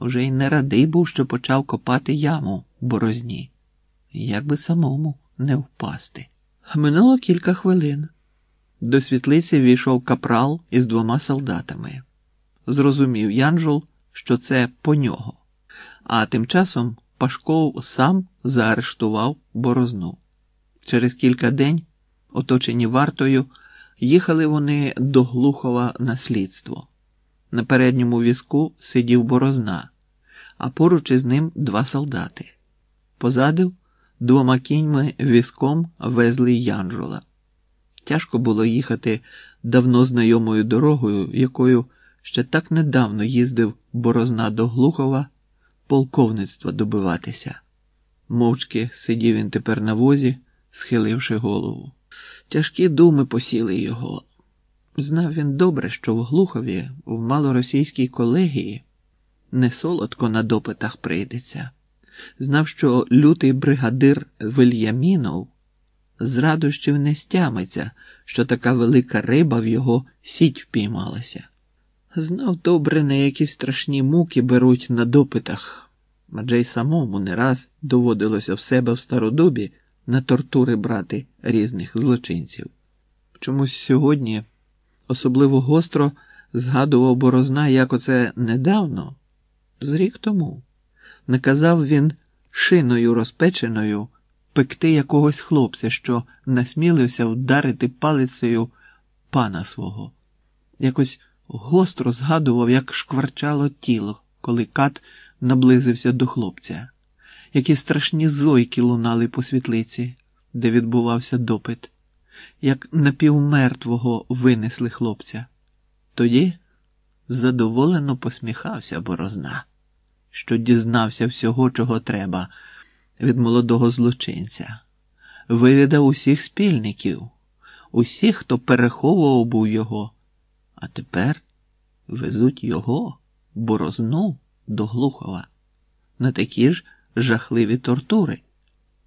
Уже й не радий був, що почав копати яму в борозні. Як би самому не впасти. Минуло кілька хвилин. До світлиці війшов капрал із двома солдатами. Зрозумів Янжул, що це по нього, а тим часом Пашков сам заарештував борозну. Через кілька день, оточені вартою, їхали вони до Глухова на слідство. На передньому візку сидів борозна, а поруч із ним два солдати. Позаду двома кіньми візком везли Янжула. Тяжко було їхати давно знайомою дорогою, якою ще так недавно їздив борозна до Глухова полковництва добиватися. Мовчки сидів він тепер на возі, схиливши голову. Тяжкі думи посіли його. Знав він добре, що в Глухові, в малоросійській колегії, не солодко на допитах прийдеться. Знав, що лютий бригадир Вильямінов з радощів не стямиться, що така велика риба в його сіть впіймалася. Знав добре, на які страшні муки беруть на допитах, адже й самому не раз доводилося в себе в стародобі на тортури брати різних злочинців. Чомусь сьогодні особливо гостро згадував борозна, як оце недавно, з рік тому, наказав він шиною розпеченою пекти якогось хлопця, що насмілився вдарити палицею пана свого. Якось гостро згадував, як шкварчало тіло, коли кат наблизився до хлопця, які страшні зойки лунали по світлиці, де відбувався допит, як напівмертвого винесли хлопця. Тоді задоволено посміхався борозна, що дізнався всього, чого треба від молодого злочинця, вивідав усіх спільників, усіх, хто переховував був його, а тепер везуть його, борозну, до Глухова, на такі ж жахливі тортури.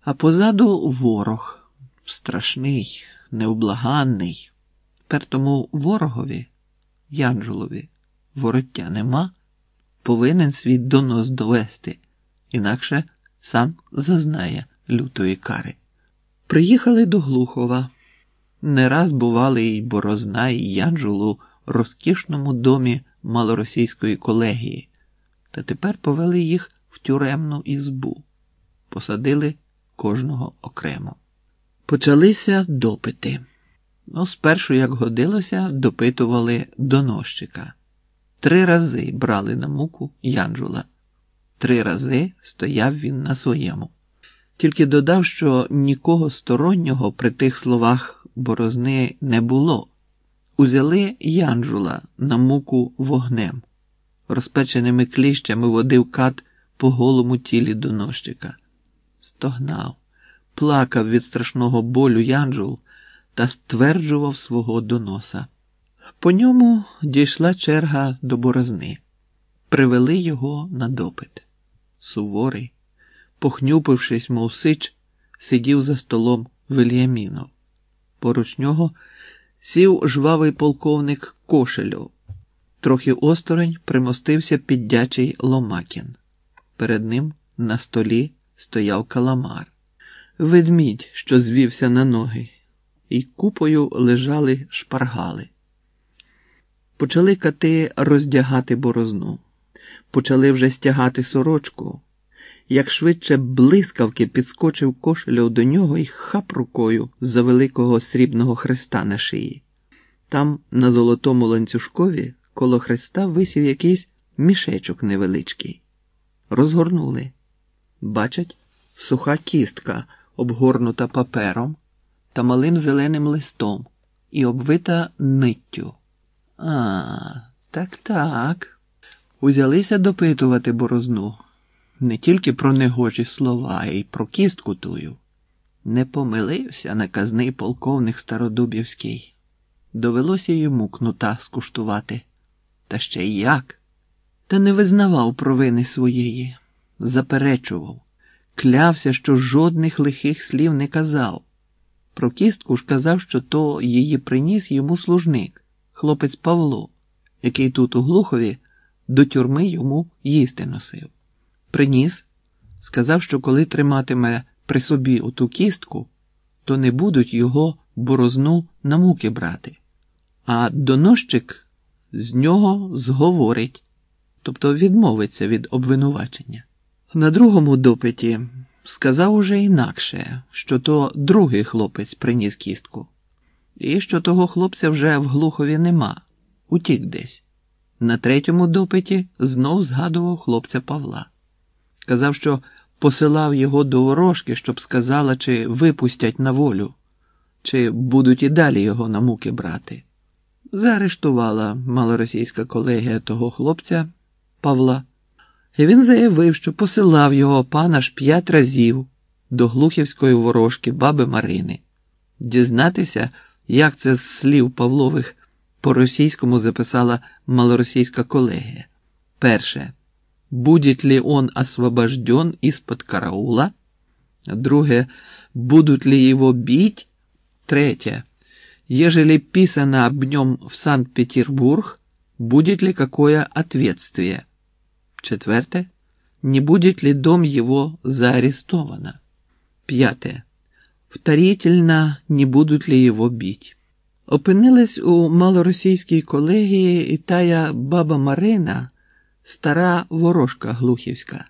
А позаду ворог страшний, невблаганний. Тепер тому ворогові, Янжулові, вороття нема, повинен свій донос довести, інакше сам зазнає лютої кари. Приїхали до Глухова. Не раз бували й Борозна, і Янжулу в розкішному домі малоросійської колегії, та тепер повели їх в тюремну ізбу, посадили кожного окремо. Почалися допити. Ну, спершу, як годилося, допитували доносчика. Три рази брали на муку Янжула. Три рази стояв він на своєму. Тільки додав, що нікого стороннього при тих словах борозни не було. Узяли Янжула на муку вогнем, розпеченими кліщами водив кат по голому тілі доносчика. Стогнав, плакав від страшного болю Янжул та стверджував свого доноса. По ньому дійшла черга до борозни. Привели його на допит. Суворий, похнюпившись, мов сич, сидів за столом Вельямінов. Поруч нього сів жвавий полковник Кошелю. Трохи осторонь примостився піддячий Ломакін. Перед ним на столі стояв каламар, ведмідь, що звівся на ноги, і купою лежали шпаргали. Почали кати роздягати борозну, почали вже стягати сорочку. Як швидше блискавки підскочив кошельов до нього і хап рукою за великого срібного хреста на шиї. Там, на золотому ланцюжкові, коло хреста висів якийсь мішечок невеличкий. Розгорнули. Бачать, суха кістка, обгорнута папером та малим зеленим листом і обвита ниттю. А, так так. Узялися допитувати борозну не тільки про негожі слова, а й про кістку тую. Не помилився наказний полковник Стародубівський. Довелося йому кнута скуштувати. Та ще й як? Та не визнавав провини своєї, заперечував, клявся, що жодних лихих слів не казав. Про кістку ж казав, що то її приніс йому служник, хлопець Павло, який тут у Глухові до тюрми йому їсти носив. Приніс, сказав, що коли триматиме при собі оту кістку, то не будуть його борозну на муки брати, а донощик з нього зговорить, тобто відмовиться від обвинувачення. На другому допиті сказав уже інакше, що то другий хлопець приніс кістку, і що того хлопця вже в Глухові нема, утік десь. На третьому допиті знов згадував хлопця Павла. Казав, що посилав його до ворожки, щоб сказала, чи випустять на волю, чи будуть і далі його на муки брати. Заарештувала малоросійська колегія того хлопця Павла, і він заявив, що посилав його пан аж п'ять разів до глухівської ворожки баби Марини, дізнатися, як це з слів Павлових по-російському записала малоросійська колегія. Перше. Будет ли он освобожден из-под караула? Друге. Будут ли его бить? Третье. Ежели писано об нем в Санкт-Петербург, будет ли какое ответствие? Четвертое. Не будет ли дом его заарестовано? Пятое. Вторительно, не будут ли его бить? Опинилась у малоросійській колегії і тая баба Марина, стара ворожка глухівська.